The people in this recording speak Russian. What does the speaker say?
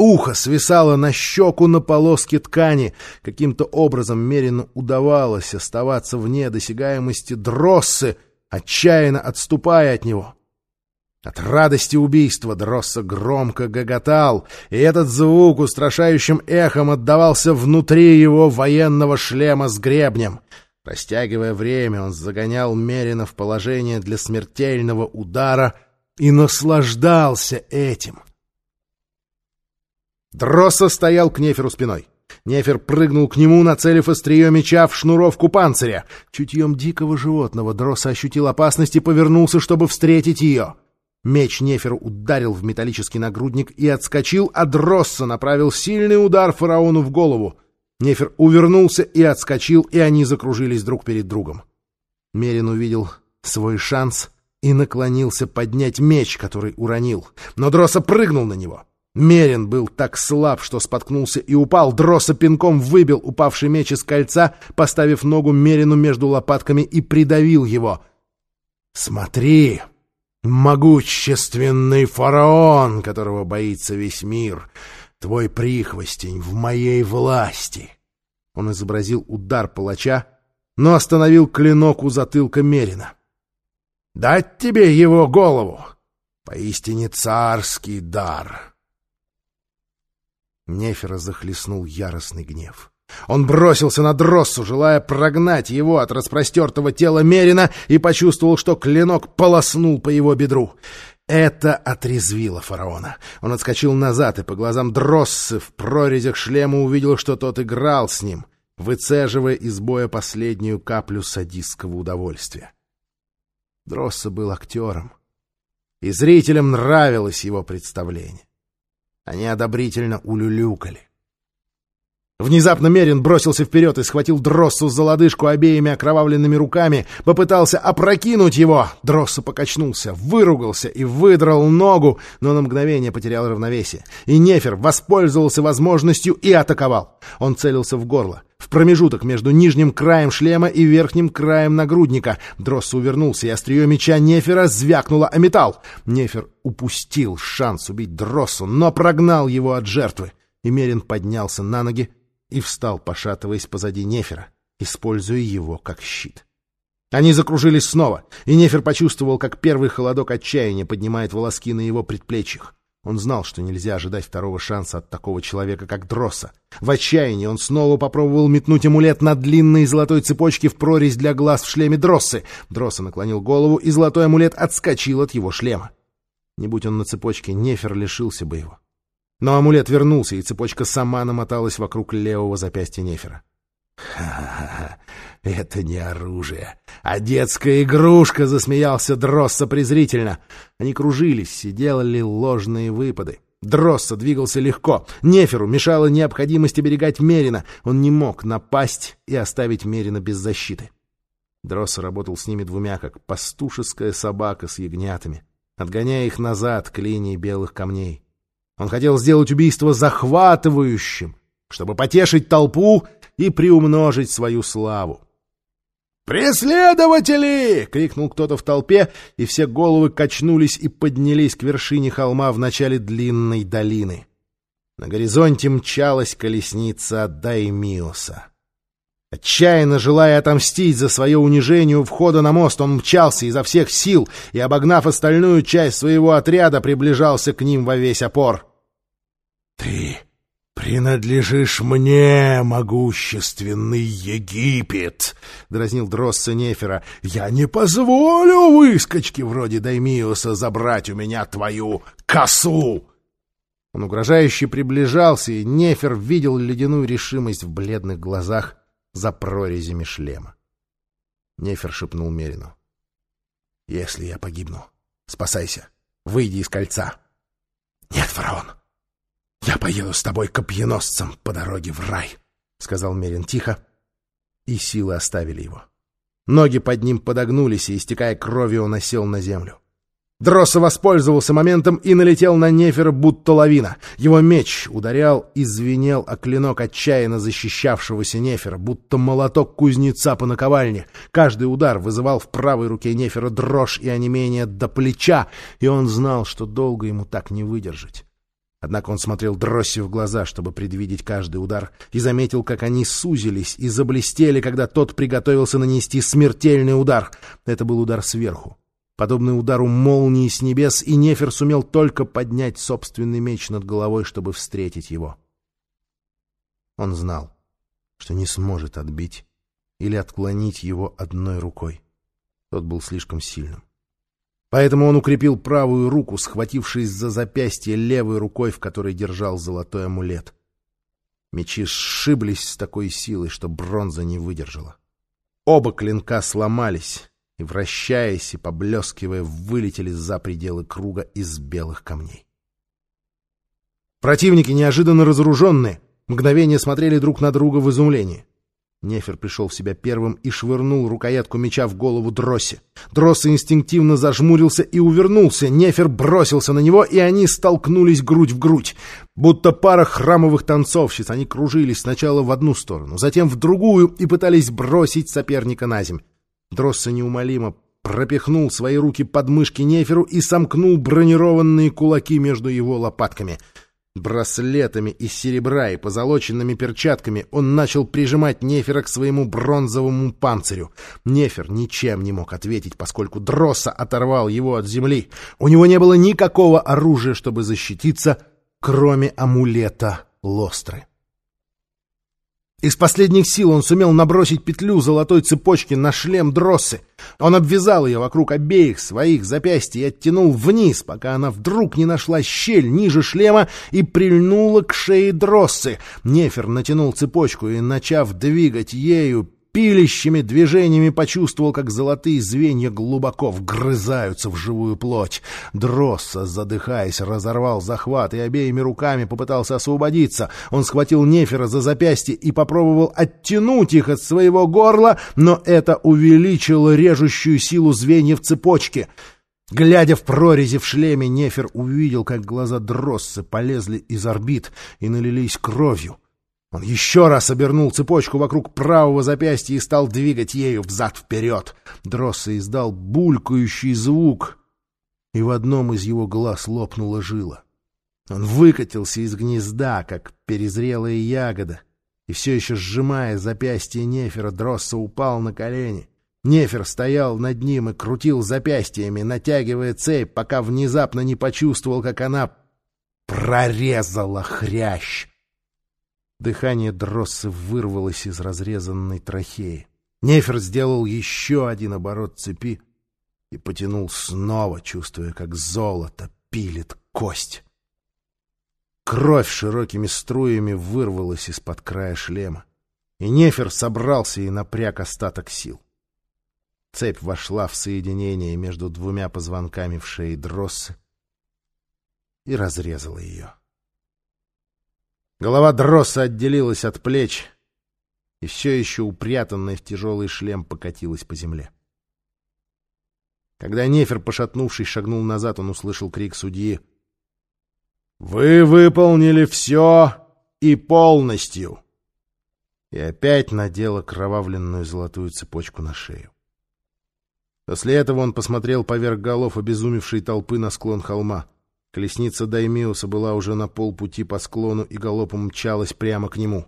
Ухо свисало на щеку на полоске ткани. Каким-то образом Мерину удавалось оставаться вне досягаемости дроссы, отчаянно отступая от него. От радости убийства Дросса громко гоготал, и этот звук устрашающим эхом отдавался внутри его военного шлема с гребнем. Растягивая время, он загонял Мерина в положение для смертельного удара и наслаждался этим. Дросса стоял к Неферу спиной. Нефер прыгнул к нему, нацелив острие меча в шнуровку панциря. Чутьем дикого животного Дросса ощутил опасность и повернулся, чтобы встретить ее. Меч Неферу ударил в металлический нагрудник и отскочил, а Дросса направил сильный удар фараону в голову. Нефер увернулся и отскочил, и они закружились друг перед другом. Мерин увидел свой шанс и наклонился поднять меч, который уронил. Но Дросса прыгнул на него. Мерин был так слаб, что споткнулся и упал. Дросса пинком выбил упавший меч из кольца, поставив ногу Мерину между лопатками и придавил его. «Смотри!» Могущественный фараон, которого боится весь мир, твой прихвостень в моей власти. Он изобразил удар палача, но остановил клинок у затылка Мерина. Дать тебе его голову? Поистине царский дар. Нефера захлестнул яростный гнев. Он бросился на Дроссу, желая прогнать его от распростертого тела Мерина, и почувствовал, что клинок полоснул по его бедру. Это отрезвило фараона. Он отскочил назад и по глазам Дроссы в прорезях шлема увидел, что тот играл с ним, выцеживая из боя последнюю каплю садистского удовольствия. Дросса был актером, и зрителям нравилось его представление. Они одобрительно улюлюкали. Внезапно Мерин бросился вперед и схватил Дроссу за лодыжку обеими окровавленными руками, попытался опрокинуть его. Дросса покачнулся, выругался и выдрал ногу, но на мгновение потерял равновесие. И Нефер воспользовался возможностью и атаковал. Он целился в горло, в промежуток между нижним краем шлема и верхним краем нагрудника. Дросса увернулся, и острие меча Нефера звякнуло о металл. Нефер упустил шанс убить Дроссу, но прогнал его от жертвы. И Мерин поднялся на ноги, и встал, пошатываясь позади Нефера, используя его как щит. Они закружились снова, и Нефер почувствовал, как первый холодок отчаяния поднимает волоски на его предплечьях. Он знал, что нельзя ожидать второго шанса от такого человека, как Дросса. В отчаянии он снова попробовал метнуть амулет на длинной золотой цепочке в прорезь для глаз в шлеме Дроссы. Дросса наклонил голову, и золотой амулет отскочил от его шлема. Не будь он на цепочке, Нефер лишился бы его. Но амулет вернулся, и цепочка сама намоталась вокруг левого запястья Нефера. «Ха-ха-ха! Это не оружие, а детская игрушка!» — засмеялся Дросса презрительно. Они кружились и делали ложные выпады. Дросса двигался легко. Неферу мешала необходимость оберегать Мерина. Он не мог напасть и оставить Мерина без защиты. Дросса работал с ними двумя, как пастушеская собака с ягнятами, отгоняя их назад к линии белых камней. Он хотел сделать убийство захватывающим, чтобы потешить толпу и приумножить свою славу. «Преследователи!» — крикнул кто-то в толпе, и все головы качнулись и поднялись к вершине холма в начале длинной долины. На горизонте мчалась колесница Даймиоса. Отчаянно желая отомстить за свое унижение у входа на мост, он мчался изо всех сил и, обогнав остальную часть своего отряда, приближался к ним во весь опор. «Ты принадлежишь мне, могущественный Египет!» — дразнил Дросса Нефера. «Я не позволю выскочке вроде Даймиуса забрать у меня твою косу!» Он угрожающе приближался, и Нефер видел ледяную решимость в бледных глазах за прорезями шлема. Нефер шепнул Мерину. «Если я погибну, спасайся, выйди из кольца». «Нет, фараон, «Я поеду с тобой копьеносцем по дороге в рай», — сказал Мерин тихо, и силы оставили его. Ноги под ним подогнулись, и, истекая кровью, он осел на землю. Дросса воспользовался моментом и налетел на Нефера, будто лавина. Его меч ударял и звенел о клинок отчаянно защищавшегося Нефера, будто молоток кузнеца по наковальне. Каждый удар вызывал в правой руке Нефера дрожь и онемение до плеча, и он знал, что долго ему так не выдержать. Однако он смотрел Дросси в глаза, чтобы предвидеть каждый удар, и заметил, как они сузились и заблестели, когда тот приготовился нанести смертельный удар. Это был удар сверху. Подобный удару молнии с небес, и Нефер сумел только поднять собственный меч над головой, чтобы встретить его. Он знал, что не сможет отбить или отклонить его одной рукой. Тот был слишком сильным. Поэтому он укрепил правую руку, схватившись за запястье левой рукой, в которой держал золотой амулет. Мечи сшиблись с такой силой, что бронза не выдержала. Оба клинка сломались и, вращаясь и поблескивая, вылетели за пределы круга из белых камней. Противники, неожиданно разоруженные, мгновение смотрели друг на друга в изумлении. Нефер пришел в себя первым и швырнул рукоятку меча в голову Дроссе. Дросса инстинктивно зажмурился и увернулся. Нефер бросился на него, и они столкнулись грудь в грудь. Будто пара храмовых танцовщиц, они кружились сначала в одну сторону, затем в другую и пытались бросить соперника на земь. Дросса неумолимо пропихнул свои руки под мышки Неферу и сомкнул бронированные кулаки между его лопатками — Браслетами из серебра и позолоченными перчатками он начал прижимать Нефера к своему бронзовому панцирю. Нефер ничем не мог ответить, поскольку Дросса оторвал его от земли. У него не было никакого оружия, чтобы защититься, кроме амулета Лостры. Из последних сил он сумел набросить петлю золотой цепочки на шлем Дроссы. Он обвязал ее вокруг обеих своих запястий и оттянул вниз, пока она вдруг не нашла щель ниже шлема и прильнула к шее Дроссы. Нефер натянул цепочку и, начав двигать ею, пилищими движениями почувствовал, как золотые звенья глубоко вгрызаются в живую плоть. Дросса, задыхаясь, разорвал захват и обеими руками попытался освободиться. Он схватил Нефера за запястье и попробовал оттянуть их от своего горла, но это увеличило режущую силу звеньев цепочки. Глядя в прорези в шлеме, Нефер увидел, как глаза Дроссы полезли из орбит и налились кровью. Он еще раз обернул цепочку вокруг правого запястья и стал двигать ею взад-вперед. Дросса издал булькающий звук, и в одном из его глаз лопнула жила. Он выкатился из гнезда, как перезрелая ягода, и все еще сжимая запястье Нефера, Дросса упал на колени. Нефер стоял над ним и крутил запястьями, натягивая цепь, пока внезапно не почувствовал, как она прорезала хрящ. Дыхание Дроссы вырвалось из разрезанной трахеи. Нефер сделал еще один оборот цепи и потянул снова, чувствуя, как золото пилит кость. Кровь широкими струями вырвалась из-под края шлема, и Нефер собрался и напряг остаток сил. Цепь вошла в соединение между двумя позвонками в шее Дроссы и разрезала ее. Голова Дросса отделилась от плеч и все еще упрятанная в тяжелый шлем покатилась по земле. Когда Нефер, пошатнувшись, шагнул назад, он услышал крик судьи. «Вы выполнили все и полностью!» И опять надел окровавленную золотую цепочку на шею. После этого он посмотрел поверх голов обезумевшей толпы на склон холма — Колесница Даймиуса была уже на полпути по склону и галопом мчалась прямо к нему.